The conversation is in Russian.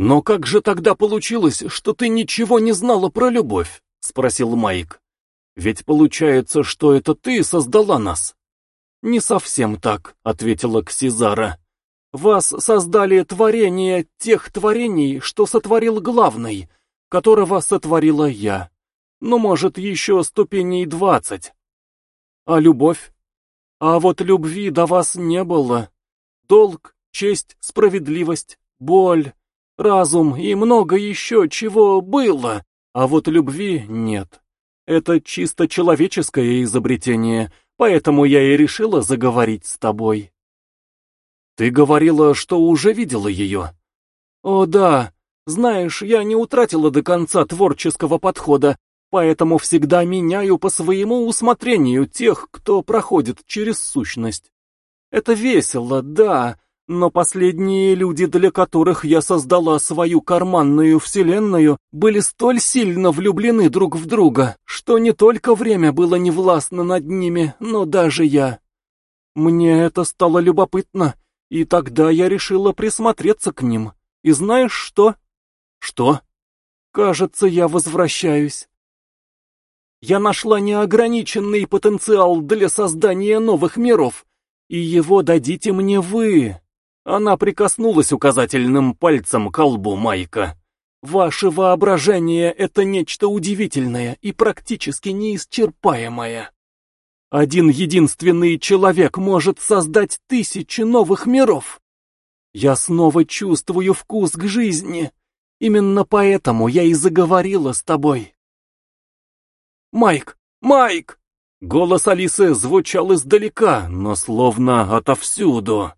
«Но как же тогда получилось, что ты ничего не знала про любовь?» — спросил Майк. «Ведь получается, что это ты создала нас». «Не совсем так», — ответила Ксизара. «Вас создали творение тех творений, что сотворил главный, которого сотворила я. Ну, может, еще ступеней двадцать. А любовь? А вот любви до вас не было. Долг, честь, справедливость, боль, разум и много еще чего было, а вот любви нет. Это чисто человеческое изобретение, поэтому я и решила заговорить с тобой. Ты говорила, что уже видела ее. О да, знаешь, я не утратила до конца творческого подхода, поэтому всегда меняю по своему усмотрению тех, кто проходит через сущность. Это весело, да, но последние люди, для которых я создала свою карманную вселенную, были столь сильно влюблены друг в друга, что не только время было невластно над ними, но даже я. Мне это стало любопытно, и тогда я решила присмотреться к ним. И знаешь что? Что? Кажется, я возвращаюсь. Я нашла неограниченный потенциал для создания новых миров, и его дадите мне вы. Она прикоснулась указательным пальцем к колбу Майка. Ваше воображение — это нечто удивительное и практически неисчерпаемое. Один единственный человек может создать тысячи новых миров. Я снова чувствую вкус к жизни. Именно поэтому я и заговорила с тобой. «Майк! Майк!» Голос Алисы звучал издалека, но словно отовсюду.